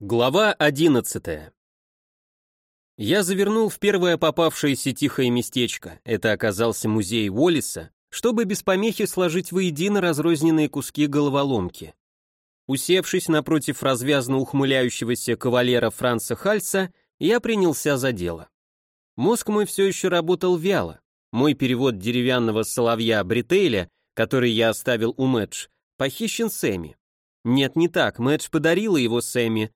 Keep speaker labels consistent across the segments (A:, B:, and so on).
A: Глава 11 Я завернул в первое попавшееся тихое местечко, это оказался музей Уоллиса, чтобы без помехи сложить воедино разрозненные куски головоломки. Усевшись напротив развязно ухмыляющегося кавалера Франца Хальца, я принялся за дело. Мозг мой все еще работал вяло. Мой перевод деревянного соловья Бритейля, который я оставил у Мэтч, похищен Сэмми. Нет, не так, Мэдж подарила его Сэмми,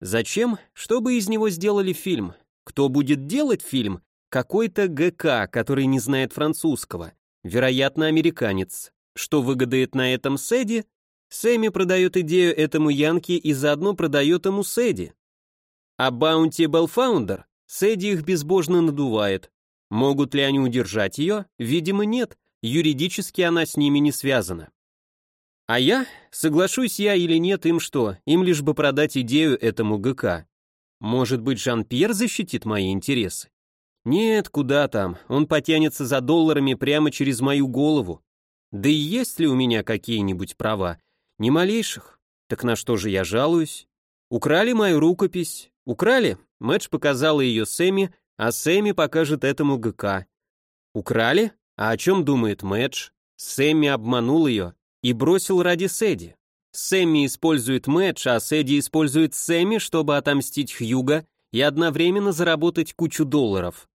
A: Зачем? Чтобы из него сделали фильм. Кто будет делать фильм? Какой-то ГК, который не знает французского. Вероятно, американец. Что выгадает на этом Сэди? Сэмми продает идею этому Янке и заодно продает ему Сэди. А Баунти Белфаундер? Сэди их безбожно надувает. Могут ли они удержать ее? Видимо, нет. Юридически она с ними не связана. А я, соглашусь я или нет, им что, им лишь бы продать идею этому ГК. Может быть, Жан-Пьер защитит мои интересы? Нет, куда там, он потянется за долларами прямо через мою голову. Да и есть ли у меня какие-нибудь права? Ни малейших. Так на что же я жалуюсь? Украли мою рукопись. Украли? Мэтч показала ее Сэмми, а Сэмми покажет этому ГК. Украли? А о чем думает Мэтч? Сэмми обманул ее, и бросил ради Сэдди. Сэмми использует Мэтч, а Сэдди использует Сэмми, чтобы отомстить Хьюга и одновременно заработать кучу долларов.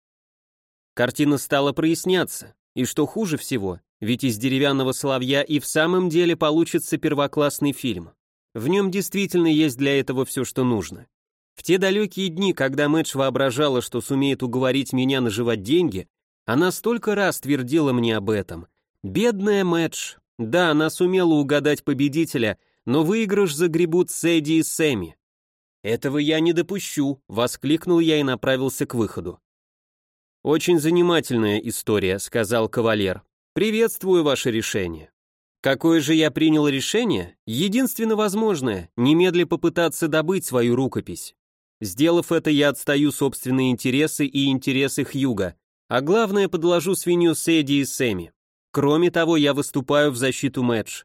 A: Картина стала проясняться, и что хуже всего, ведь из «Деревянного соловья» и в самом деле получится первоклассный фильм. В нем действительно есть для этого все, что нужно. В те далекие дни, когда Мэтч воображала, что сумеет уговорить меня наживать деньги, она столько раз твердила мне об этом. Бедная Мэтч, да, она сумела угадать победителя, но выигрыш загребут Сэдди и Сэмми. «Этого я не допущу», — воскликнул я и направился к выходу. «Очень занимательная история», — сказал кавалер. «Приветствую ваше решение». Какое же я принял решение? Единственно возможное – немедля попытаться добыть свою рукопись. Сделав это, я отстаю собственные интересы и интересы Хьюга, а главное, подложу свинью Сэдди и Сэмми. Кроме того, я выступаю в защиту Мэдж.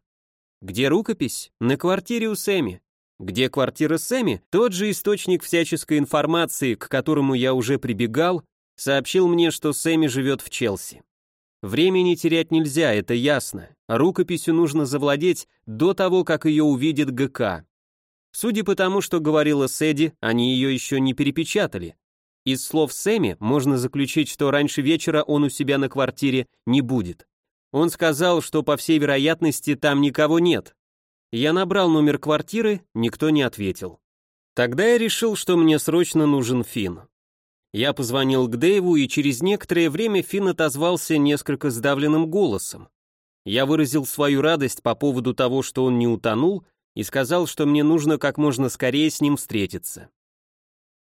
A: Где рукопись? На квартире у Сэмми. Где квартира Сэмми? Тот же источник всяческой информации, к которому я уже прибегал, сообщил мне, что Сэмми живет в Челси. Времени терять нельзя, это ясно. Рукописью нужно завладеть до того, как ее увидит ГК. Судя по тому, что говорила Сэдди, они ее еще не перепечатали. Из слов Сэмми можно заключить, что раньше вечера он у себя на квартире не будет. Он сказал, что по всей вероятности там никого нет. Я набрал номер квартиры, никто не ответил. Тогда я решил, что мне срочно нужен Финн. Я позвонил к Дэйву, и через некоторое время Финн отозвался несколько сдавленным голосом. Я выразил свою радость по поводу того, что он не утонул, и сказал, что мне нужно как можно скорее с ним встретиться.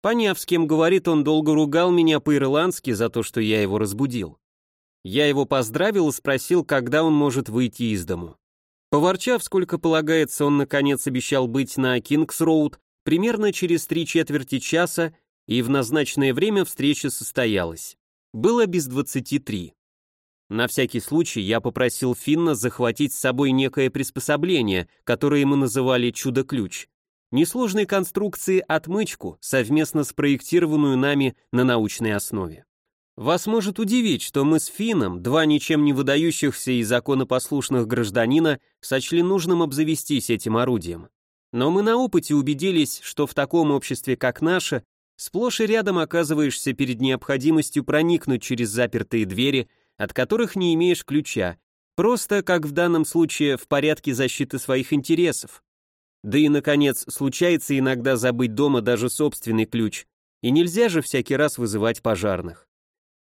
A: Поняв, с кем говорит, он долго ругал меня по-ирландски за то, что я его разбудил. Я его поздравил и спросил, когда он может выйти из дому. Поворчав, сколько полагается, он наконец обещал быть на Кингс-Роуд примерно через три четверти часа, и в назначенное время встреча состоялась. Было без двадцати три. На всякий случай я попросил Финна захватить с собой некое приспособление, которое мы называли «чудо-ключ», несложной конструкции отмычку, совместно спроектированную нами на научной основе. Вас может удивить, что мы с Фином, два ничем не выдающихся и законопослушных гражданина, сочли нужным обзавестись этим орудием. Но мы на опыте убедились, что в таком обществе, как наше, сплошь и рядом оказываешься перед необходимостью проникнуть через запертые двери, от которых не имеешь ключа, просто, как в данном случае, в порядке защиты своих интересов. Да и, наконец, случается иногда забыть дома даже собственный ключ, и нельзя же всякий раз вызывать пожарных.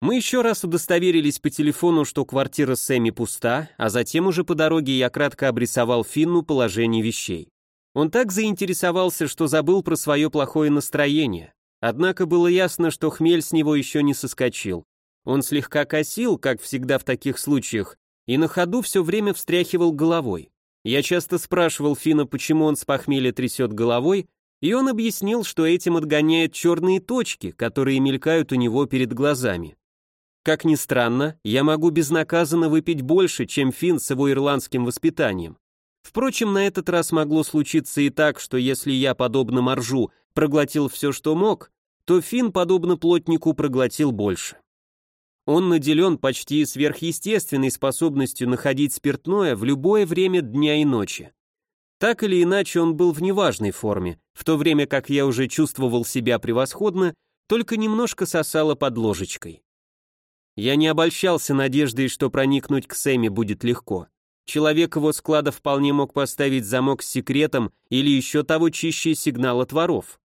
A: Мы еще раз удостоверились по телефону, что квартира Сэмми пуста, а затем уже по дороге я кратко обрисовал Финну положение вещей. Он так заинтересовался, что забыл про свое плохое настроение. Однако было ясно, что хмель с него еще не соскочил. Он слегка косил, как всегда в таких случаях, и на ходу все время встряхивал головой. Я часто спрашивал Фина, почему он с похмелья трясет головой, и он объяснил, что этим отгоняет черные точки, которые мелькают у него перед глазами. Как ни странно, я могу безнаказанно выпить больше, чем фин с его ирландским воспитанием. Впрочем, на этот раз могло случиться и так, что если я, подобно моржу, проглотил все, что мог, то Финн, подобно плотнику, проглотил больше. Он наделен почти сверхъестественной способностью находить спиртное в любое время дня и ночи. Так или иначе, он был в неважной форме, в то время как я уже чувствовал себя превосходно, только немножко сосало под ложечкой. Я не обольщался надеждой, что проникнуть к Сэмми будет легко. Человек его склада вполне мог поставить замок с секретом или еще того чище сигнал от воров.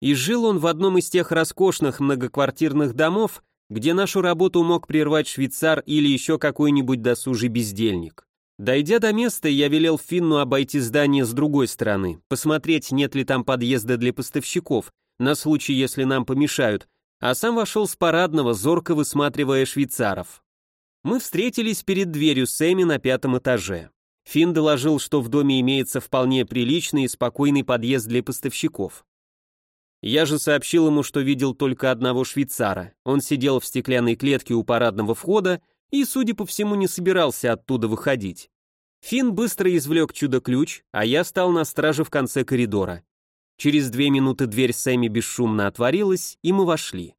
A: И жил он в одном из тех роскошных многоквартирных домов, где нашу работу мог прервать швейцар или еще какой-нибудь досужий бездельник. Дойдя до места, я велел Финну обойти здание с другой стороны, посмотреть, нет ли там подъезда для поставщиков, на случай, если нам помешают, а сам вошел с парадного, зорко высматривая швейцаров. Мы встретились перед дверью Сэмми на пятом этаже. Финн доложил, что в доме имеется вполне приличный и спокойный подъезд для поставщиков. Я же сообщил ему, что видел только одного швейцара. Он сидел в стеклянной клетке у парадного входа и, судя по всему, не собирался оттуда выходить. Финн быстро извлек чудо-ключ, а я стал на страже в конце коридора. Через две минуты дверь Сэмми бесшумно отворилась, и мы вошли.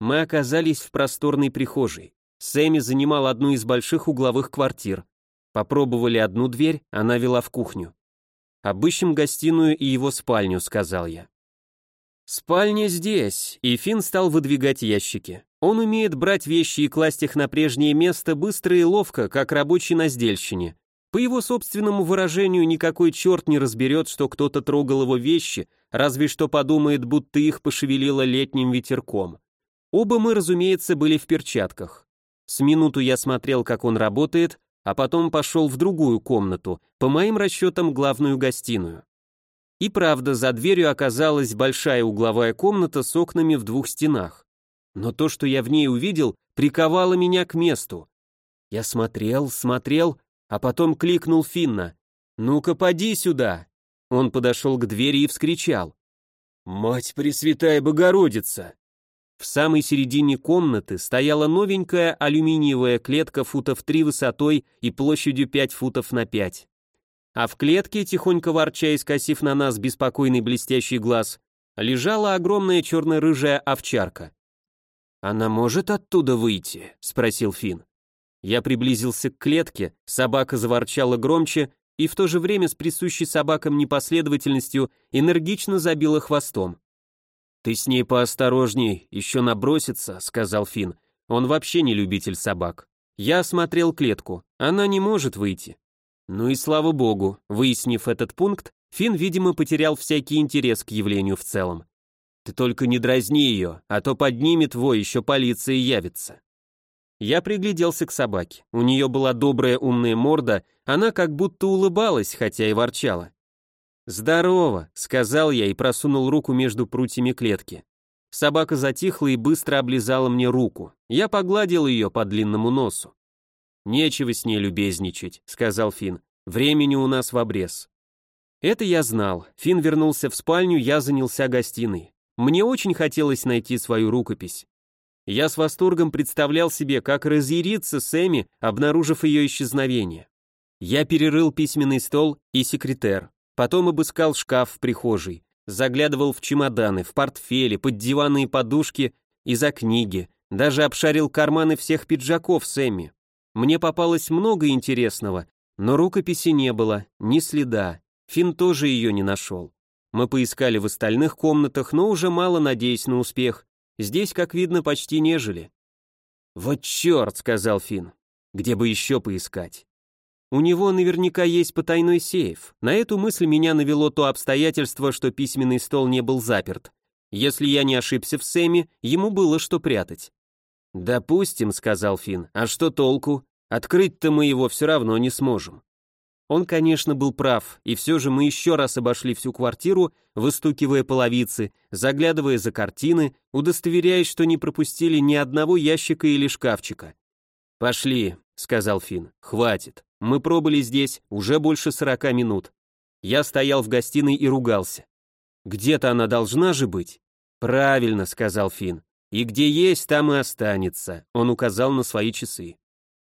A: Мы оказались в просторной прихожей. Сэмми занимал одну из больших угловых квартир. Попробовали одну дверь, она вела в кухню. «Обыщем гостиную и его спальню», — сказал я. «Спальня здесь», и Финн стал выдвигать ящики. Он умеет брать вещи и класть их на прежнее место быстро и ловко, как рабочий на сдельщине. По его собственному выражению, никакой черт не разберет, что кто-то трогал его вещи, разве что подумает, будто их пошевелило летним ветерком. Оба мы, разумеется, были в перчатках. С минуту я смотрел, как он работает, а потом пошел в другую комнату, по моим расчетам, главную гостиную. И правда, за дверью оказалась большая угловая комната с окнами в двух стенах но то, что я в ней увидел, приковало меня к месту. Я смотрел, смотрел, а потом кликнул Финна. «Ну-ка, поди сюда!» Он подошел к двери и вскричал. «Мать Пресвятая Богородица!» В самой середине комнаты стояла новенькая алюминиевая клетка футов три высотой и площадью пять футов на пять. А в клетке, тихонько ворча и скосив на нас беспокойный блестящий глаз, лежала огромная черно-рыжая овчарка. «Она может оттуда выйти?» — спросил Финн. Я приблизился к клетке, собака заворчала громче и в то же время с присущей собакам непоследовательностью энергично забила хвостом. «Ты с ней поосторожней, еще набросится», — сказал Финн. Он вообще не любитель собак. Я осмотрел клетку, она не может выйти. Ну и слава богу, выяснив этот пункт, Финн, видимо, потерял всякий интерес к явлению в целом. Ты только не дразни ее, а то поднимет вой, еще полиция явится. Я пригляделся к собаке. У нее была добрая умная морда, она как будто улыбалась, хотя и ворчала. «Здорово», — сказал я и просунул руку между прутьями клетки. Собака затихла и быстро облизала мне руку. Я погладил ее по длинному носу. «Нечего с ней любезничать», — сказал Финн. «Времени у нас в обрез». Это я знал. Финн вернулся в спальню, я занялся гостиной. Мне очень хотелось найти свою рукопись. Я с восторгом представлял себе, как разъярится Сэмми, обнаружив ее исчезновение. Я перерыл письменный стол и секретер, потом обыскал шкаф в прихожей, заглядывал в чемоданы, в портфели, под диваны и подушки и за книги, даже обшарил карманы всех пиджаков Сэмми. Мне попалось много интересного, но рукописи не было, ни следа. Финн тоже ее не нашел. Мы поискали в остальных комнатах, но уже мало надеясь на успех. Здесь, как видно, почти не жили. «Вот черт», — сказал Финн. «Где бы еще поискать?» У него наверняка есть потайной сейф. На эту мысль меня навело то обстоятельство, что письменный стол не был заперт. Если я не ошибся в Сэме, ему было что прятать. «Допустим», — сказал Финн, — «а что толку? Открыть-то мы его все равно не сможем». Он, конечно, был прав, и все же мы еще раз обошли всю квартиру, выстукивая половицы, заглядывая за картины, удостоверяясь, что не пропустили ни одного ящика или шкафчика. «Пошли», — сказал Финн, — «хватит. Мы пробыли здесь уже больше сорока минут». Я стоял в гостиной и ругался. «Где-то она должна же быть?» «Правильно», — сказал Финн. «И где есть, там и останется», — он указал на свои часы.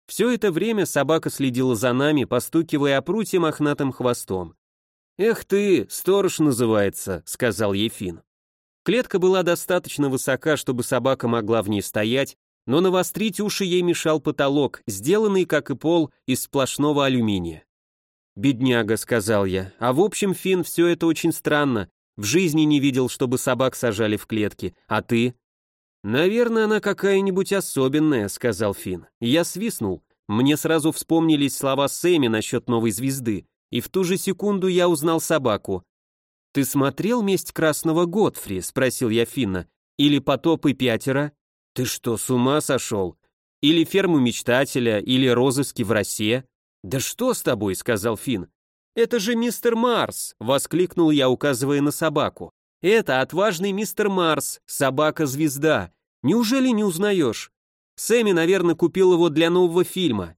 A: Все это время собака следила за нами, постукивая о прутье мохнатым хвостом. «Эх ты, сторож называется», — сказал ей Финн. Клетка была достаточно высока, чтобы собака могла в ней стоять, но навострить уши ей мешал потолок, сделанный, как и пол, из сплошного алюминия. «Бедняга», — сказал я, — «а в общем, Финн, все это очень странно. В жизни не видел, чтобы собак сажали в клетки. А ты?» «Наверное, она какая-нибудь особенная», — сказал Финн. Я свистнул. Мне сразу вспомнились слова Сэмми насчет новой звезды, и в ту же секунду я узнал собаку. «Ты смотрел «Месть красного Готфри»?» — спросил я Финна. «Или «Потоп и пятеро»?» «Ты что, с ума сошел? Или «Ферму мечтателя», или «Розыски в росе»?» «Да что с тобой?» — сказал Финн. «Это же мистер Марс!» — воскликнул я, указывая на собаку. «Это отважный мистер Марс, собака-звезда. Неужели не узнаешь? Сэмми, наверное, купил его для нового фильма.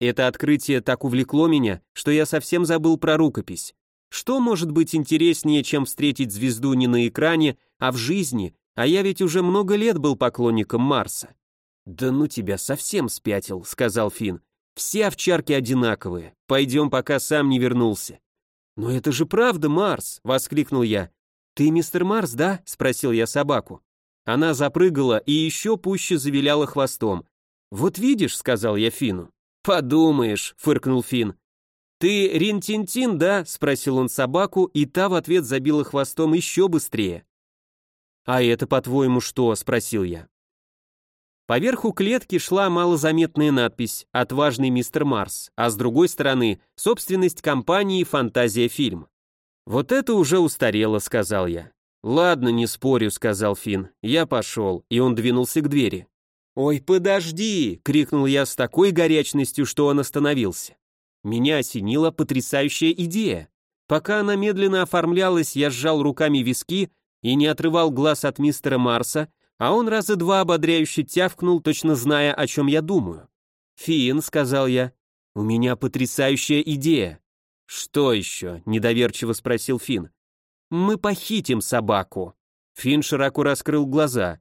A: Это открытие так увлекло меня, что я совсем забыл про рукопись. Что может быть интереснее, чем встретить звезду не на экране, а в жизни, а я ведь уже много лет был поклонником Марса. «Да ну тебя совсем спятил», — сказал Финн. «Все овчарки одинаковые. Пойдем, пока сам не вернулся». «Но это же правда, Марс!» — воскликнул я. «Ты мистер Марс, да?» — спросил я собаку. Она запрыгала и еще пуще завиляла хвостом. «Вот видишь», — сказал я Фину. «Подумаешь», — фыркнул Фин. «Ты Ринтинтин, да?» — спросил он собаку, и та в ответ забила хвостом еще быстрее. «А это, по-твоему, что?» — спросил я. Поверху клетки шла малозаметная надпись «Отважный мистер Марс», а с другой стороны — собственность компании «Фантазия фильм». «Вот это уже устарело», — сказал я. «Ладно, не спорю», — сказал Фин. «Я пошел», и он двинулся к двери. «Ой, подожди!» — крикнул я с такой горячностью, что он остановился. Меня осенила потрясающая идея. Пока она медленно оформлялась, я сжал руками виски и не отрывал глаз от мистера Марса, а он раза два ободряюще тявкнул, точно зная, о чем я думаю. «Фин», — сказал я, — «у меня потрясающая идея». «Что еще?» — недоверчиво спросил Фин. «Мы похитим собаку». Фин широко раскрыл глаза.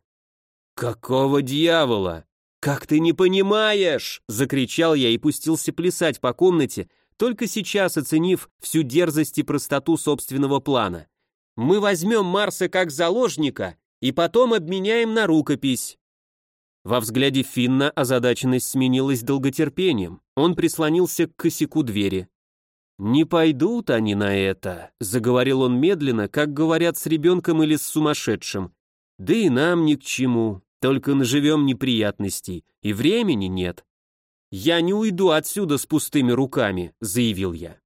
A: «Какого дьявола? Как ты не понимаешь?» — закричал я и пустился плясать по комнате, только сейчас оценив всю дерзость и простоту собственного плана. Мы возьмем Марса как заложника и потом обменяем на рукопись». Во взгляде Финна озадаченность сменилась долготерпением. Он прислонился к косяку двери. «Не пойдут они на это», — заговорил он медленно, как говорят с ребенком или с сумасшедшим. «Да и нам ни к чему, только наживем неприятностей, и времени нет». «Я не уйду отсюда с пустыми руками», — заявил я.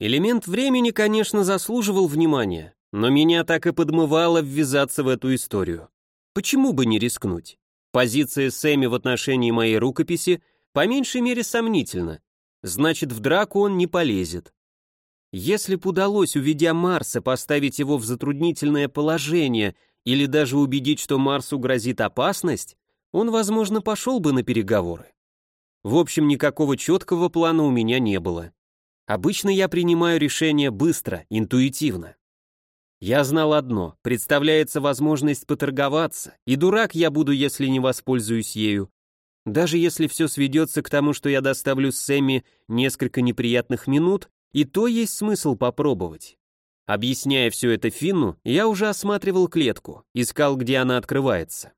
A: Элемент времени, конечно, заслуживал внимания, но меня так и подмывало ввязаться в эту историю. Почему бы не рискнуть? Позиция Сэмми в отношении моей рукописи по меньшей мере сомнительна. Значит, в драку он не полезет. Если б удалось, уведя Марса, поставить его в затруднительное положение или даже убедить, что Марсу грозит опасность, он, возможно, пошел бы на переговоры. В общем, никакого четкого плана у меня не было. Обычно я принимаю решения быстро, интуитивно. Я знал одно, представляется возможность поторговаться, и дурак я буду, если не воспользуюсь ею. Даже если все сведется к тому, что я доставлю Сэмми несколько неприятных минут, и то есть смысл попробовать. Объясняя все это Финну, я уже осматривал клетку, искал, где она открывается.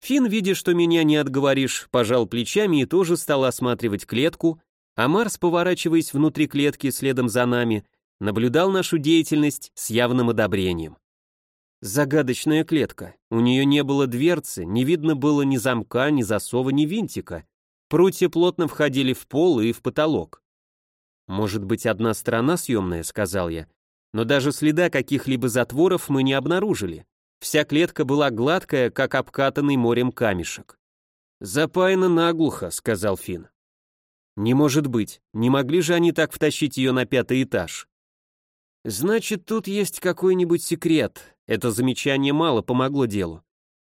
A: Финн, видя, что меня не отговоришь, пожал плечами и тоже стал осматривать клетку, а Марс, поворачиваясь внутри клетки следом за нами, наблюдал нашу деятельность с явным одобрением. Загадочная клетка. У нее не было дверцы, не видно было ни замка, ни засова, ни винтика. Прутья плотно входили в пол и в потолок. «Может быть, одна сторона съемная», — сказал я. Но даже следа каких-либо затворов мы не обнаружили. Вся клетка была гладкая, как обкатанный морем камешек. «Запаяна наглухо», — сказал Финн. Не может быть, не могли же они так втащить ее на пятый этаж? Значит, тут есть какой-нибудь секрет. Это замечание мало помогло делу.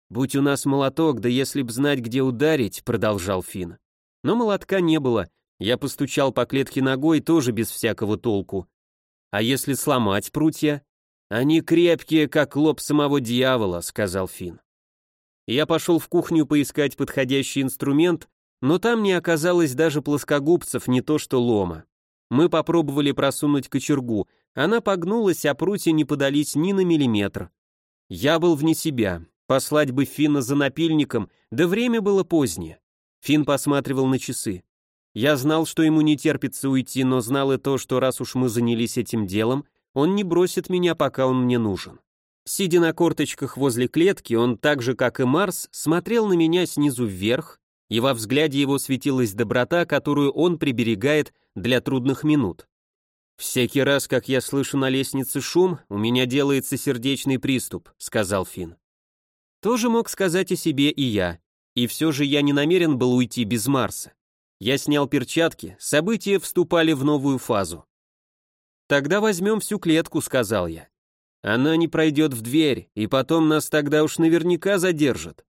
A: Будь у нас молоток, да если б знать, где ударить, продолжал Фин. Но молотка не было. Я постучал по клетке ногой тоже без всякого толку. А если сломать прутья? Они крепкие, как лоб самого дьявола, сказал Фин. Я пошел в кухню поискать подходящий инструмент, но там не оказалось даже плоскогубцев, не то что лома. Мы попробовали просунуть кочергу, она погнулась, а прутья не подались ни на миллиметр. Я был вне себя, послать бы Финна за напильником, да время было позднее. Фин посматривал на часы. Я знал, что ему не терпится уйти, но знал и то, что раз уж мы занялись этим делом, он не бросит меня, пока он мне нужен. Сидя на корточках возле клетки, он так же, как и Марс, смотрел на меня снизу вверх, и во взгляде его светилась доброта, которую он приберегает для трудных минут. «Всякий раз, как я слышу на лестнице шум, у меня делается сердечный приступ», — сказал Финн. Тоже мог сказать о себе и я, и все же я не намерен был уйти без Марса. Я снял перчатки, события вступали в новую фазу. «Тогда возьмем всю клетку», — сказал я. «Она не пройдет в дверь, и потом нас тогда уж наверняка задержат».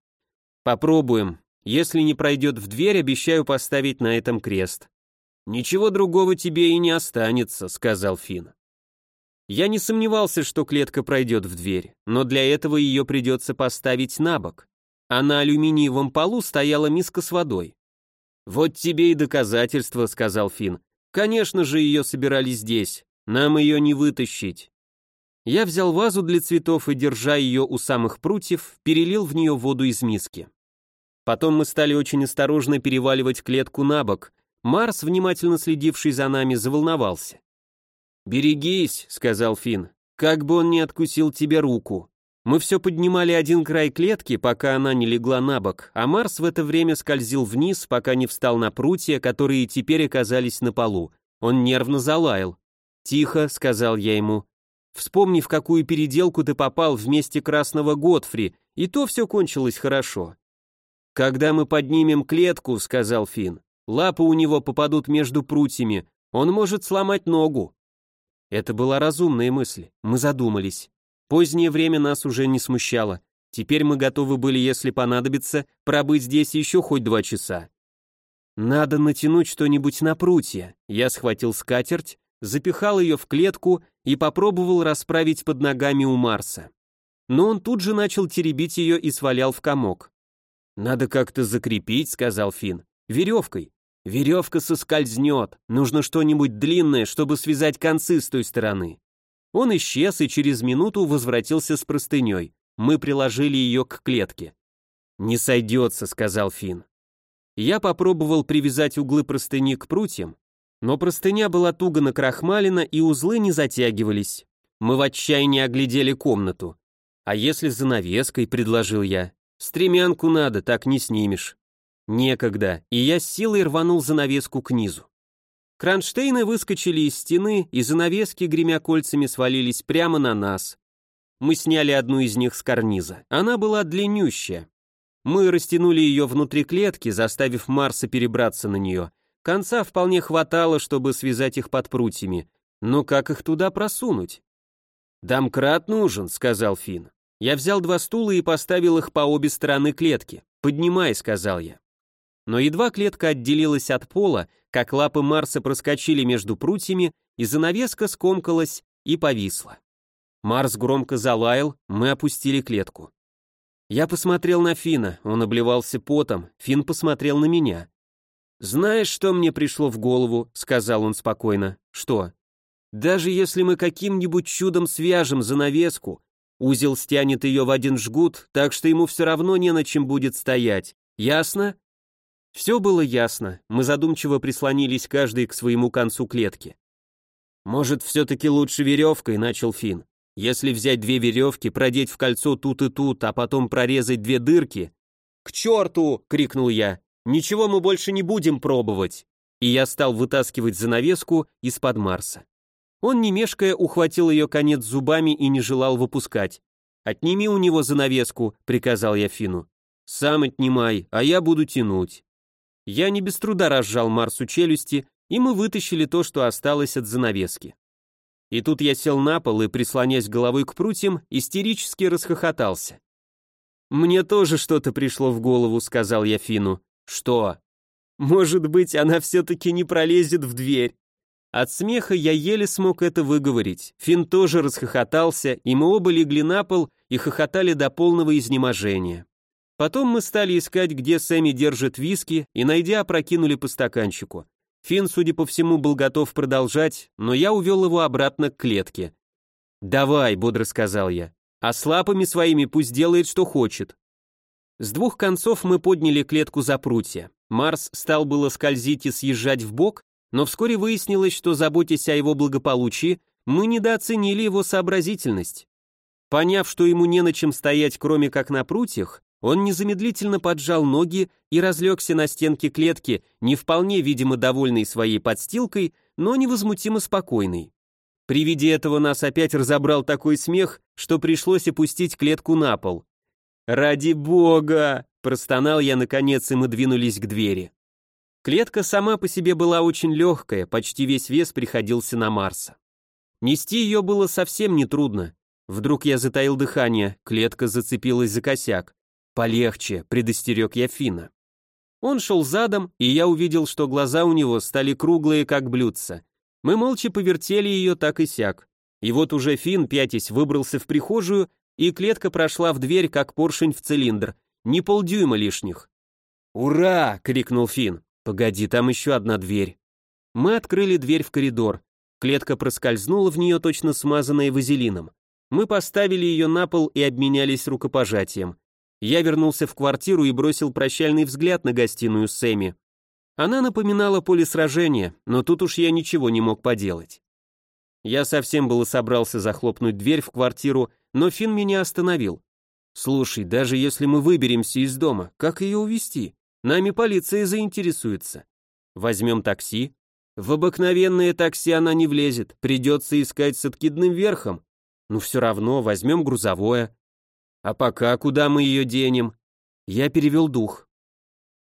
A: «Попробуем. Если не пройдет в дверь, обещаю поставить на этом крест». «Ничего другого тебе и не останется», — сказал Финн. Я не сомневался, что клетка пройдет в дверь, но для этого ее придется поставить на бок. А на алюминиевом полу стояла миска с водой. «Вот тебе и доказательство», — сказал Финн. «Конечно же ее собирали здесь. Нам ее не вытащить». Я взял вазу для цветов и, держа ее у самых прутьев, перелил в нее воду из миски. Потом мы стали очень осторожно переваливать клетку на бок, Марс, внимательно следивший за нами, заволновался. «Берегись», — сказал Финн, — «как бы он ни откусил тебе руку». Мы все поднимали один край клетки, пока она не легла на бок, а Марс в это время скользил вниз, пока не встал на прутья, которые теперь оказались на полу. Он нервно залаял. «Тихо», — сказал я ему. «Вспомни, в какую переделку ты попал вместе Красного Готфри, и то все кончилось хорошо». «Когда мы поднимем клетку», — сказал Финн, Лапы у него попадут между прутьями, он может сломать ногу. Это была разумная мысль, мы задумались. Позднее время нас уже не смущало. Теперь мы готовы были, если понадобится, пробыть здесь еще хоть два часа. Надо натянуть что-нибудь на прутья. Я схватил скатерть, запихал ее в клетку и попробовал расправить под ногами у Марса. Но он тут же начал теребить ее и свалял в комок. «Надо как-то закрепить», — сказал Финн. «Веревкой. Веревка соскользнет, нужно что-нибудь длинное, чтобы связать концы с той стороны. Он исчез и через минуту возвратился с простыней. Мы приложили ее к клетке. «Не сойдется», — сказал Финн. Я попробовал привязать углы простыни к прутьям, но простыня была туго накрахмалена и узлы не затягивались. Мы в отчаянии оглядели комнату. «А если занавеской?» — предложил я. «Стремянку надо, так не снимешь». Некогда, и я с силой рванул занавеску к низу. Кронштейны выскочили из стены, и занавески, гремя кольцами, свалились прямо на нас. Мы сняли одну из них с карниза. Она была длиннющая. Мы растянули ее внутри клетки, заставив Марса перебраться на нее. Конца вполне хватало, чтобы связать их под прутьями. Но как их туда просунуть? «Домкрат нужен», — сказал Финн. Я взял два стула и поставил их по обе стороны клетки. «Поднимай», — сказал я. Но едва клетка отделилась от пола, как лапы Марса проскочили между прутьями, и занавеска скомкалась и повисла. Марс громко залаял, мы опустили клетку. Я посмотрел на Фина, он обливался потом, Фин посмотрел на меня. «Знаешь, что мне пришло в голову?» — сказал он спокойно. «Что?» «Даже если мы каким-нибудь чудом свяжем занавеску, узел стянет ее в один жгут, так что ему все равно не на чем будет стоять. Ясно?» Все было ясно, мы задумчиво прислонились каждый к своему концу клетки. «Может, все-таки лучше веревкой», — начал Финн. «Если взять две веревки, продеть в кольцо тут и тут, а потом прорезать две дырки...» «К черту!» — крикнул я. «Ничего мы больше не будем пробовать!» И я стал вытаскивать занавеску из-под Марса. Он, не мешкая, ухватил ее конец зубами и не желал выпускать. «Отними у него занавеску», — приказал я Фину. «Сам отнимай, а я буду тянуть». Я не без труда разжал Марсу челюсти, и мы вытащили то, что осталось от занавески. И тут я сел на пол и, прислонясь головой к прутьям, истерически расхохотался. «Мне тоже что-то пришло в голову», — сказал я Фину. «Что?» «Может быть, она все-таки не пролезет в дверь». От смеха я еле смог это выговорить. Фин тоже расхохотался, и мы оба легли на пол и хохотали до полного изнеможения. Потом мы стали искать, где Сэмми держит виски, и, найдя, опрокинули по стаканчику. Финн, судя по всему, был готов продолжать, но я увел его обратно к клетке. «Давай», — бодро сказал я, — «а с лапами своими пусть делает, что хочет». С двух концов мы подняли клетку за прутья. Марс стал было скользить и съезжать в бок, но вскоре выяснилось, что, заботясь о его благополучии, мы недооценили его сообразительность. Поняв, что ему не на чем стоять, кроме как на прутьях, он незамедлительно поджал ноги и разлегся на стенке клетки, не вполне, видимо, довольный своей подстилкой, но невозмутимо спокойный. При виде этого нас опять разобрал такой смех, что пришлось опустить клетку на пол. «Ради бога!» – простонал я наконец, и мы двинулись к двери. Клетка сама по себе была очень легкая, почти весь вес приходился на Марса. Нести ее было совсем нетрудно. Вдруг я затаил дыхание, клетка зацепилась за косяк. «Полегче», — предостерег я Фина. Он шел задом, и я увидел, что глаза у него стали круглые, как блюдца. Мы молча повертели ее так и сяк. И вот уже Фин, пятясь, выбрался в прихожую, и клетка прошла в дверь, как поршень в цилиндр. Не полдюйма лишних. «Ура!» — крикнул Фин. «Погоди, там еще одна дверь». Мы открыли дверь в коридор. Клетка проскользнула в нее, точно смазанная вазелином. Мы поставили ее на пол и обменялись рукопожатием. Я вернулся в квартиру и бросил прощальный взгляд на гостиную Сэмми. Она напоминала поле сражения, но тут уж я ничего не мог поделать. Я совсем было собрался захлопнуть дверь в квартиру, но Финн меня остановил. «Слушай, даже если мы выберемся из дома, как ее увезти? Нами полиция заинтересуется. Возьмем такси?» «В обыкновенное такси она не влезет, придется искать с откидным верхом. Ну все равно, возьмем грузовое. А пока куда мы ее денем? Я перевел дух.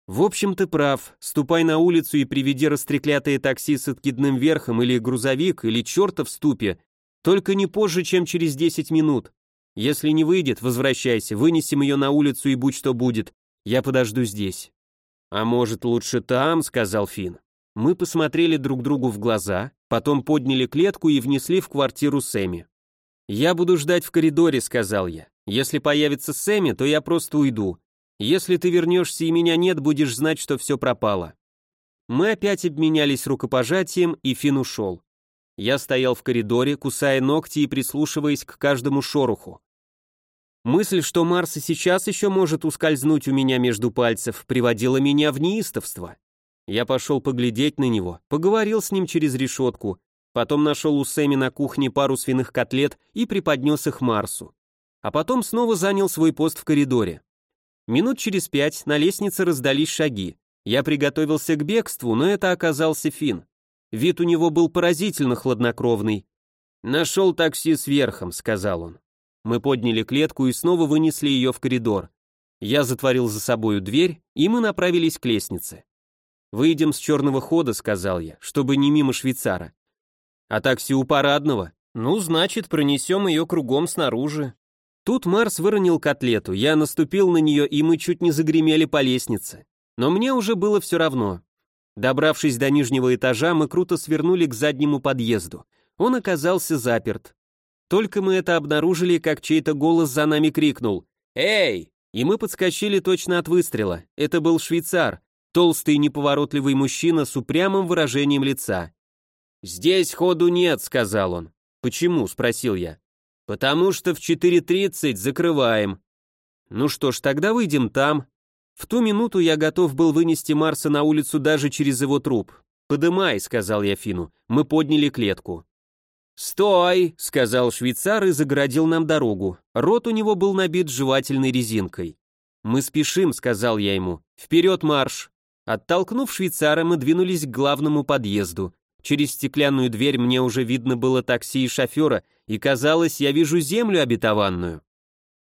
A: В общем, ты прав. Ступай на улицу и приведи растреклятое такси с откидным верхом или грузовик, или черта в ступе. Только не позже, чем через 10 минут. Если не выйдет, возвращайся, вынесем ее на улицу и будь что будет. Я подожду здесь. А может, лучше там, сказал Фин. Мы посмотрели друг другу в глаза, потом подняли клетку и внесли в квартиру Сэмми. «Я буду ждать в коридоре», — сказал я. «Если появится Сэмми, то я просто уйду. Если ты вернешься и меня нет, будешь знать, что все пропало». Мы опять обменялись рукопожатием, и Фин ушел. Я стоял в коридоре, кусая ногти и прислушиваясь к каждому шороху. Мысль, что Марс и сейчас еще может ускользнуть у меня между пальцев, приводила меня в неистовство. Я пошел поглядеть на него, поговорил с ним через решетку, Потом нашел у Сэмми на кухне пару свиных котлет и преподнес их Марсу. А потом снова занял свой пост в коридоре. Минут через пять на лестнице раздались шаги. Я приготовился к бегству, но это оказался Фин. Вид у него был поразительно хладнокровный. «Нашел такси с верхом», — сказал он. Мы подняли клетку и снова вынесли ее в коридор. Я затворил за собою дверь, и мы направились к лестнице. «Выйдем с черного хода», — сказал я, чтобы не мимо швейцара. А такси у парадного? Ну, значит, пронесем ее кругом снаружи. Тут Марс выронил котлету, я наступил на нее, и мы чуть не загремели по лестнице. Но мне уже было все равно. Добравшись до нижнего этажа, мы круто свернули к заднему подъезду. Он оказался заперт. Только мы это обнаружили, как чей-то голос за нами крикнул «Эй!» И мы подскочили точно от выстрела. Это был швейцар, толстый неповоротливый мужчина с упрямым выражением лица. «Здесь ходу нет», — сказал он. «Почему?» — спросил я. «Потому что в 4.30 закрываем». «Ну что ж, тогда выйдем там». В ту минуту я готов был вынести Марса на улицу даже через его труп. «Подымай», — сказал я Фину. Мы подняли клетку. «Стой!» — сказал швейцар и загородил нам дорогу. Рот у него был набит жевательной резинкой. «Мы спешим», — сказал я ему. «Вперед марш!» Оттолкнув швейцара, мы двинулись к главному подъезду. Через стеклянную дверь мне уже видно было такси и шофера, и казалось, я вижу землю обетованную.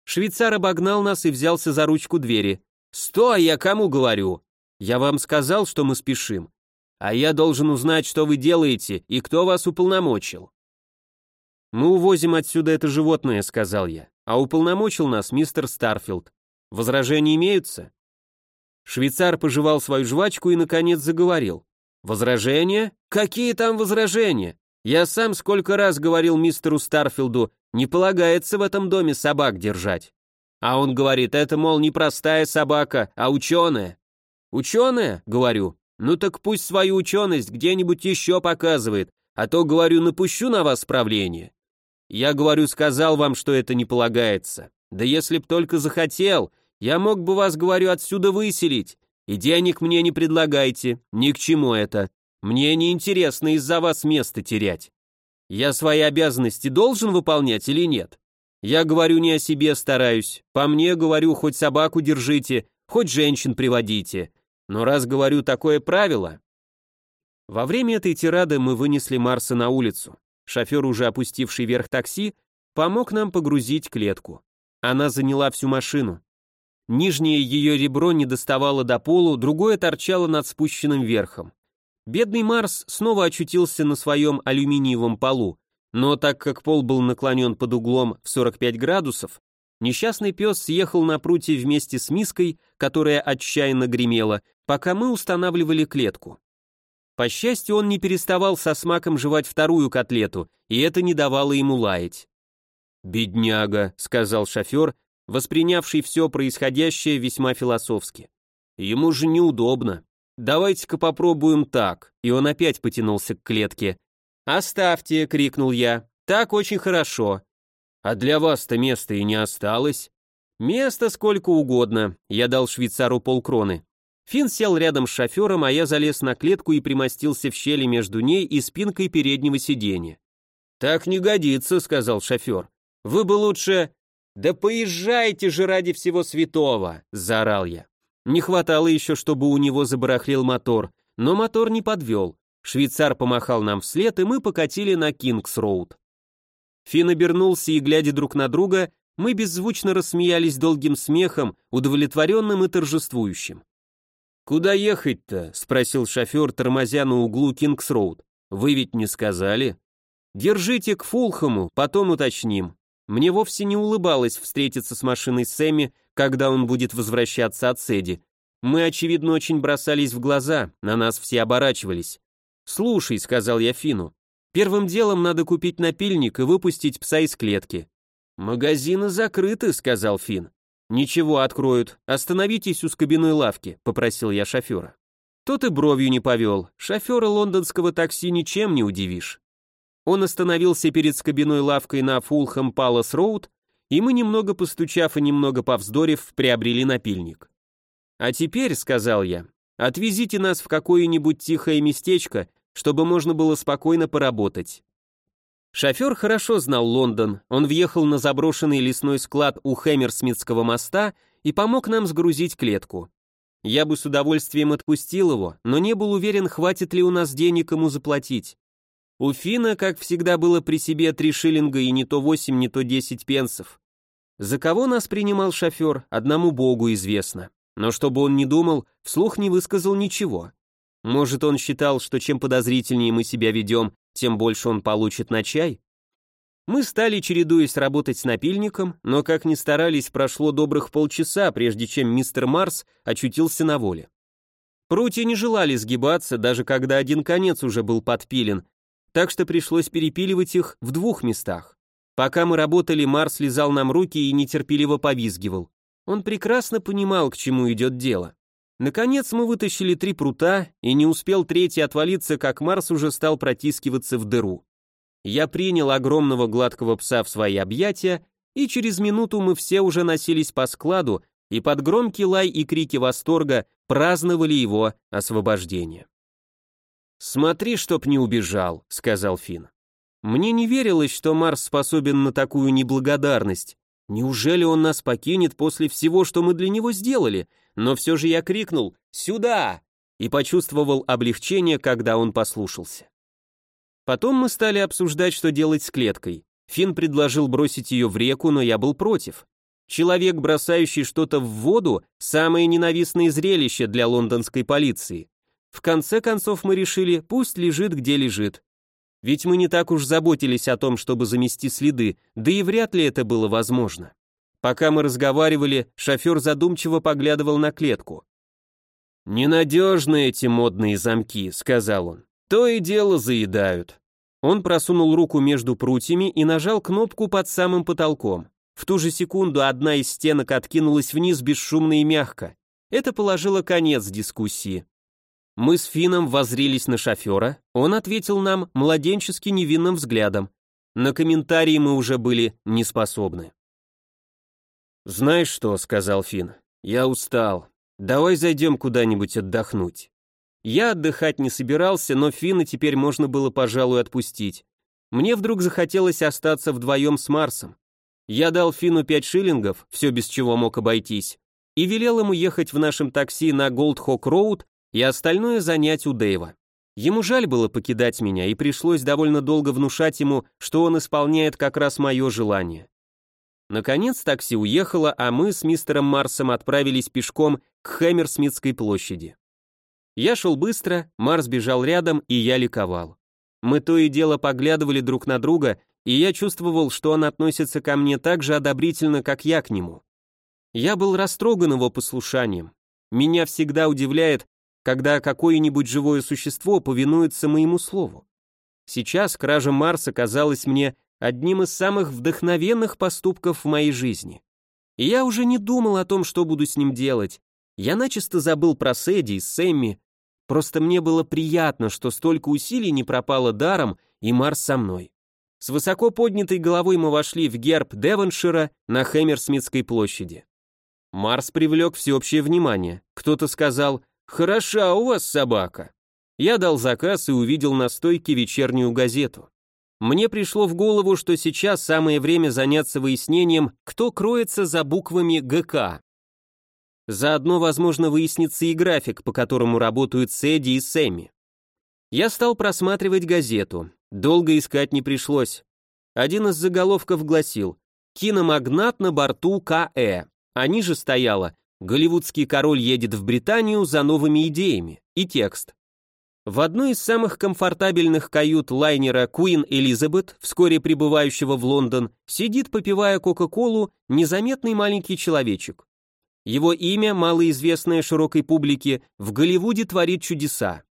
A: Швейцар обогнал нас и взялся за ручку двери. «Стой, я кому говорю?» «Я вам сказал, что мы спешим. А я должен узнать, что вы делаете и кто вас уполномочил». «Мы увозим отсюда это животное», — сказал я, «а уполномочил нас мистер Старфилд. Возражения имеются?» Швейцар пожевал свою жвачку и, наконец, заговорил. Возражения? Какие там возражения? Я сам сколько раз говорил мистеру Старфилду, не полагается в этом доме собак держать. А он говорит, это, мол, не простая собака, а ученая. Ученая? Говорю. Ну так пусть свою ученость где-нибудь еще показывает, а то, говорю, напущу на вас справление. Я, говорю, сказал вам, что это не полагается. Да если б только захотел, я мог бы вас, говорю, отсюда выселить. И денег мне не предлагайте, ни к чему это. Мне не интересно из-за вас место терять. Я свои обязанности должен выполнять или нет? Я говорю не о себе стараюсь. По мне, говорю, хоть собаку держите, хоть женщин приводите. Но раз говорю такое правило... Во время этой тирады мы вынесли Марса на улицу. Шофер, уже опустивший вверх такси, помог нам погрузить клетку. Она заняла всю машину. Нижнее ее ребро не доставало до полу, другое торчало над спущенным верхом. Бедный Марс снова очутился на своем алюминиевом полу, но так как пол был наклонен под углом в 45 градусов, несчастный пес съехал на прутье вместе с миской, которая отчаянно гремела, пока мы устанавливали клетку. По счастью, он не переставал со смаком жевать вторую котлету, и это не давало ему лаять. «Бедняга», — сказал шофер, воспринявший все происходящее весьма философски. «Ему же неудобно. Давайте-ка попробуем так». И он опять потянулся к клетке. «Оставьте», — крикнул я. «Так очень хорошо». «А для вас-то места и не осталось». «Место сколько угодно», — я дал швейцару полкроны. Финн сел рядом с шофером, а я залез на клетку и примостился в щели между ней и спинкой переднего сиденья. «Так не годится», — сказал шофер. «Вы бы лучше...» «Да поезжайте же ради всего святого!» — заорал я. Не хватало еще, чтобы у него забарахлил мотор, но мотор не подвел. Швейцар помахал нам вслед, и мы покатили на Кингс-Роуд. Финн обернулся, и, глядя друг на друга, мы беззвучно рассмеялись долгим смехом, удовлетворенным и торжествующим. «Куда ехать-то?» — спросил шофер, тормозя на углу Кингс-Роуд. «Вы ведь не сказали?» «Держите к Фулхаму, потом уточним». Мне вовсе не улыбалось встретиться с машиной Сэмми, когда он будет возвращаться от Сэди. Мы, очевидно, очень бросались в глаза, на нас все оборачивались. «Слушай», — сказал я Фину, — «первым делом надо купить напильник и выпустить пса из клетки». «Магазины закрыты», — сказал Фин. «Ничего, откроют. Остановитесь у скобяной лавки», — попросил я шофера. Тот и бровью не повел. Шофера лондонского такси ничем не удивишь. Он остановился перед скобяной лавкой на Фулхэм Палас Роуд, и мы, немного постучав и немного повздорив, приобрели напильник. «А теперь», — сказал я, — «отвезите нас в какое-нибудь тихое местечко, чтобы можно было спокойно поработать». Шофер хорошо знал Лондон, он въехал на заброшенный лесной склад у Хэмерсмитского моста и помог нам сгрузить клетку. Я бы с удовольствием отпустил его, но не был уверен, хватит ли у нас денег ему заплатить. У Фина, как всегда, было при себе три шиллинга и не то восемь, не то десять пенсов. За кого нас принимал шофер, одному богу известно. Но чтобы он не думал, вслух не высказал ничего. Может, он считал, что чем подозрительнее мы себя ведем, тем больше он получит на чай? Мы стали, чередуясь, работать с напильником, но, как ни старались, прошло добрых полчаса, прежде чем мистер Марс очутился на воле. Прутья не желали сгибаться, даже когда один конец уже был подпилен, так что пришлось перепиливать их в двух местах. Пока мы работали, Марс лизал нам руки и нетерпеливо повизгивал. Он прекрасно понимал, к чему идет дело. Наконец мы вытащили три прута, и не успел третий отвалиться, как Марс уже стал протискиваться в дыру. Я принял огромного гладкого пса в свои объятия, и через минуту мы все уже носились по складу и под громкий лай и крики восторга праздновали его освобождение. «Смотри, чтоб не убежал», — сказал Финн. Мне не верилось, что Марс способен на такую неблагодарность. Неужели он нас покинет после всего, что мы для него сделали? Но все же я крикнул «Сюда!» и почувствовал облегчение, когда он послушался. Потом мы стали обсуждать, что делать с клеткой. Финн предложил бросить ее в реку, но я был против. Человек, бросающий что-то в воду, самое ненавистное зрелище для лондонской полиции. В конце концов мы решили, пусть лежит где лежит. Ведь мы не так уж заботились о том, чтобы замести следы, да и вряд ли это было возможно. Пока мы разговаривали, шофер задумчиво поглядывал на клетку. «Ненадежны эти модные замки», — сказал он. «То и дело заедают». Он просунул руку между прутьями и нажал кнопку под самым потолком. В ту же секунду одна из стенок откинулась вниз бесшумно и мягко. Это положило конец дискуссии. Мы с Фином воззрились на шофера, он ответил нам младенчески невинным взглядом. На комментарии мы уже были не способны. «Знаешь что», — сказал Фин, — «я устал. Давай зайдем куда-нибудь отдохнуть». Я отдыхать не собирался, но Фина теперь можно было, пожалуй, отпустить. Мне вдруг захотелось остаться вдвоем с Марсом. Я дал Фину пять шиллингов, все без чего мог обойтись, и велел ему ехать в нашем такси на Голдхок Роуд и остальное занять у Дэйва. Ему жаль было покидать меня, и пришлось довольно долго внушать ему, что он исполняет как раз мое желание. Наконец такси уехало, а мы с мистером Марсом отправились пешком к Хэмерсмитской площади. Я шел быстро, Марс бежал рядом, и я ликовал. Мы то и дело поглядывали друг на друга, и я чувствовал, что он относится ко мне так же одобрительно, как я к нему. Я был растроган его послушанием. Меня всегда удивляет, когда какое-нибудь живое существо повинуется моему слову. Сейчас кража Марса казалась мне одним из самых вдохновенных поступков в моей жизни. И я уже не думал о том, что буду с ним делать. Я начисто забыл про Сэдди и Сэмми. Просто мне было приятно, что столько усилий не пропало даром, и Марс со мной. С высоко поднятой головой мы вошли в герб Девоншира на Хэмерсмитской площади. Марс привлек всеобщее внимание. Кто-то сказал «Хороша у вас собака». Я дал заказ и увидел на стойке вечернюю газету. Мне пришло в голову, что сейчас самое время заняться выяснением, кто кроется за буквами ГК. Заодно, возможно, выяснится и график, по которому работают Сэдди и Сэмми. Я стал просматривать газету. Долго искать не пришлось. Один из заголовков гласил «Киномагнат на борту КЭ», а ниже стояло «Голливудский король едет в Британию за новыми идеями» и текст. В одной из самых комфортабельных кают лайнера Queen Elizabeth, вскоре прибывающего в Лондон, сидит, попивая Кока-Колу, незаметный маленький человечек. Его имя, малоизвестное широкой публике, в Голливуде творит чудеса.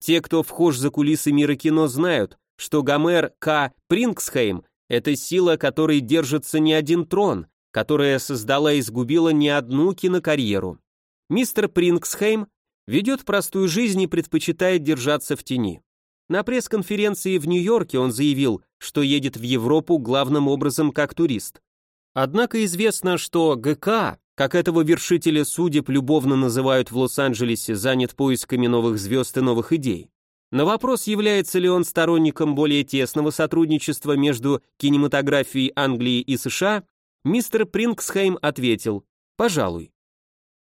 A: Те, кто вхож за кулисы мира кино, знают, что Гомер К. Прингсхейм – это сила, которой держится не один трон, которая создала и сгубила не одну кинокарьеру. Мистер Прингсхейм ведет простую жизнь и предпочитает держаться в тени. На пресс-конференции в Нью-Йорке он заявил, что едет в Европу главным образом как турист. Однако известно, что ГК, как этого вершителя судеб любовно называют в Лос-Анджелесе, занят поисками новых звезд и новых идей. На вопрос, является ли он сторонником более тесного сотрудничества между кинематографией Англии и США, мистер Прингсхейм ответил «Пожалуй».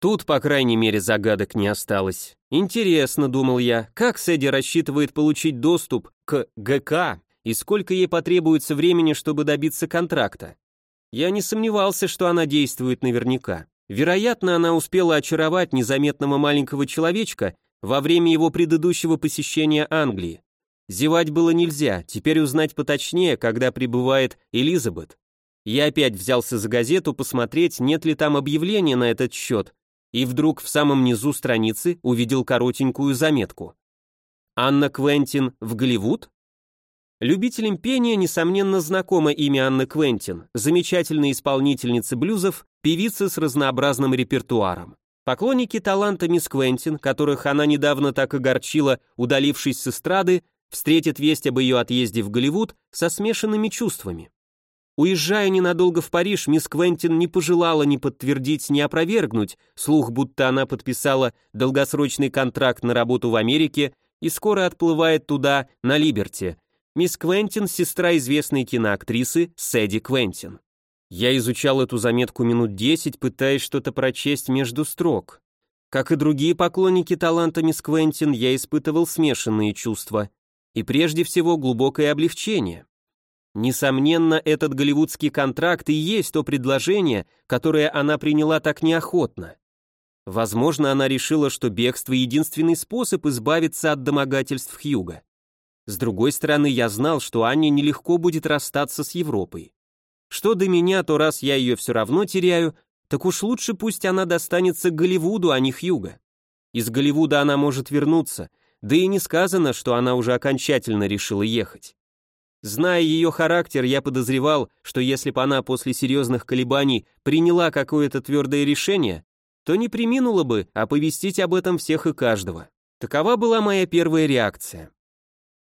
A: Тут, по крайней мере, загадок не осталось. Интересно, думал я, как Сэдди рассчитывает получить доступ к ГК и сколько ей потребуется времени, чтобы добиться контракта. Я не сомневался, что она действует наверняка. Вероятно, она успела очаровать незаметного маленького человечка во время его предыдущего посещения Англии. Зевать было нельзя, теперь узнать поточнее, когда прибывает Элизабет. Я опять взялся за газету посмотреть, нет ли там объявления на этот счет, и вдруг в самом низу страницы увидел коротенькую заметку. Анна Квентин в Голливуд? Любителям пения, несомненно, знакомо имя Анны Квентин, замечательной исполнительницы блюзов, певицы с разнообразным репертуаром. Поклонники таланта мисс Квентин, которых она недавно так огорчила, удалившись с эстрады, встретят весть об ее отъезде в Голливуд со смешанными чувствами. Уезжая ненадолго в Париж, мисс Квентин не пожелала ни подтвердить, ни опровергнуть слух, будто она подписала долгосрочный контракт на работу в Америке и скоро отплывает туда, на Либерти. Мисс Квентин – сестра известной киноактрисы Сэдди Квентин. Я изучал эту заметку минут десять, пытаясь что-то прочесть между строк. Как и другие поклонники таланта мисс Квентин, я испытывал смешанные чувства. И прежде всего глубокое облегчение. Несомненно, этот голливудский контракт и есть то предложение, которое она приняла так неохотно. Возможно, она решила, что бегство — единственный способ избавиться от домогательств Хьюга. С другой стороны, я знал, что Анне нелегко будет расстаться с Европой. Что до меня, то раз я ее все равно теряю, так уж лучше пусть она достанется Голливуду, а не Хьюга. Из Голливуда она может вернуться, да и не сказано, что она уже окончательно решила ехать. Зная ее характер, я подозревал, что если бы она после серьезных колебаний приняла какое-то твердое решение, то не приминула бы оповестить об этом всех и каждого. Такова была моя первая реакция.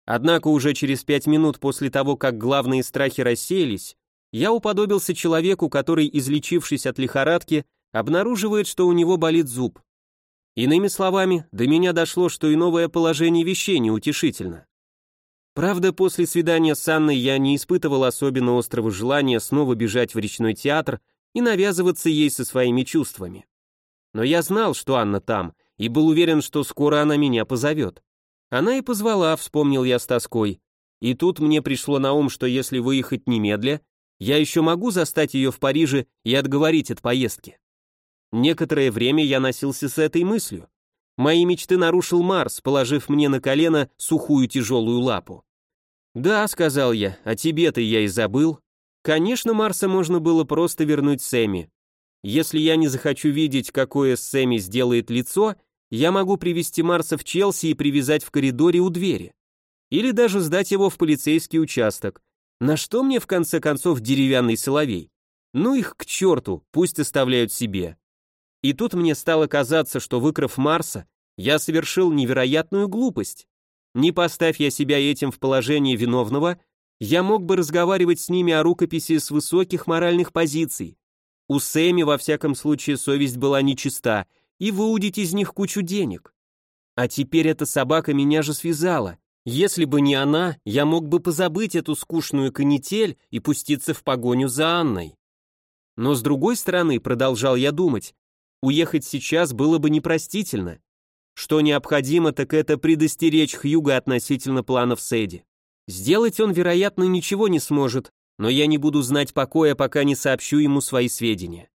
A: Однако уже через пять минут после того, как главные страхи рассеялись, я уподобился человеку, который, излечившись от лихорадки, обнаруживает, что у него болит зуб. Иными словами, до меня дошло, что и новое положение вещей неутешительно. Правда, после свидания с Анной я не испытывал особенно острого желания снова бежать в речной театр и навязываться ей со своими чувствами. Но я знал, что Анна там, и был уверен, что скоро она меня позовет. Она и позвала, вспомнил я с тоской. И тут мне пришло на ум, что если выехать немедля, я еще могу застать ее в Париже и отговорить от поездки. Некоторое время я носился с этой мыслью. Мои мечты нарушил Марс, положив мне на колено сухую тяжелую лапу. «Да», — сказал я, — «а тебе-то я и забыл». Конечно, Марса можно было просто вернуть Сэмми. Если я не захочу видеть, какое Сэмми сделает лицо, я могу привести Марса в Челси и привязать в коридоре у двери. Или даже сдать его в полицейский участок. На что мне в конце концов деревянный соловей? Ну их к черту, пусть оставляют себе. И тут мне стало казаться, что выкрав Марса, я совершил невероятную глупость. Не поставь я себя этим в положение виновного, я мог бы разговаривать с ними о рукописи с высоких моральных позиций. У Сэмми, во всяком случае, совесть была нечиста, и выудить из них кучу денег. А теперь эта собака меня же связала. Если бы не она, я мог бы позабыть эту скучную канитель и пуститься в погоню за Анной. Но с другой стороны, продолжал я думать, уехать сейчас было бы непростительно. Что необходимо, так это предостеречь Хьюга относительно планов Сэдди. Сделать он, вероятно, ничего не сможет, но я не буду знать покоя, пока не сообщу ему свои сведения.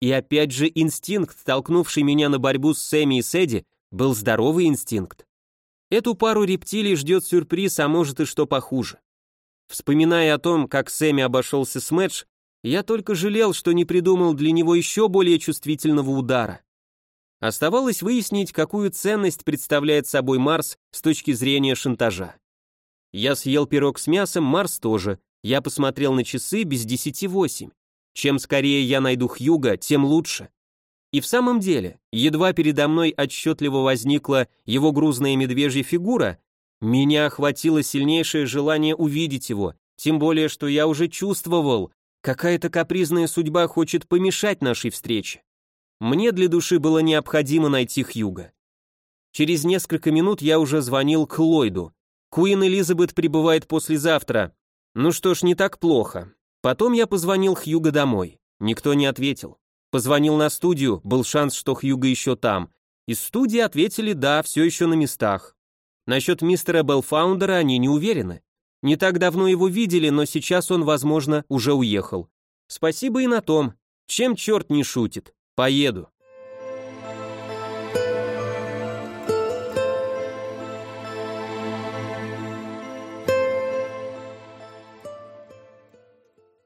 A: И опять же инстинкт, толкнувший меня на борьбу с Сэмми и Сэдди, был здоровый инстинкт. Эту пару рептилий ждет сюрприз, а может и что похуже. Вспоминая о том, как Сэмми обошелся с Мэдж, я только жалел, что не придумал для него еще более чувствительного удара. Оставалось выяснить, какую ценность представляет собой Марс с точки зрения шантажа. Я съел пирог с мясом, Марс тоже. Я посмотрел на часы без десяти восемь. Чем скорее я найду Хьюга, тем лучше. И в самом деле, едва передо мной отчетливо возникла его грузная медвежья фигура, меня охватило сильнейшее желание увидеть его, тем более, что я уже чувствовал, какая-то капризная судьба хочет помешать нашей встрече. Мне для души было необходимо найти Хьюга. Через несколько минут я уже звонил к Ллойду. Куин Элизабет прибывает послезавтра. Ну что ж, не так плохо. Потом я позвонил Хьюга домой. Никто не ответил. Позвонил на студию, был шанс, что Хьюга еще там. Из студии ответили «да, все еще на местах». Насчет мистера Белфаундера они не уверены. Не так давно его видели, но сейчас он, возможно, уже уехал. Спасибо и на том. Чем черт не шутит. Поеду.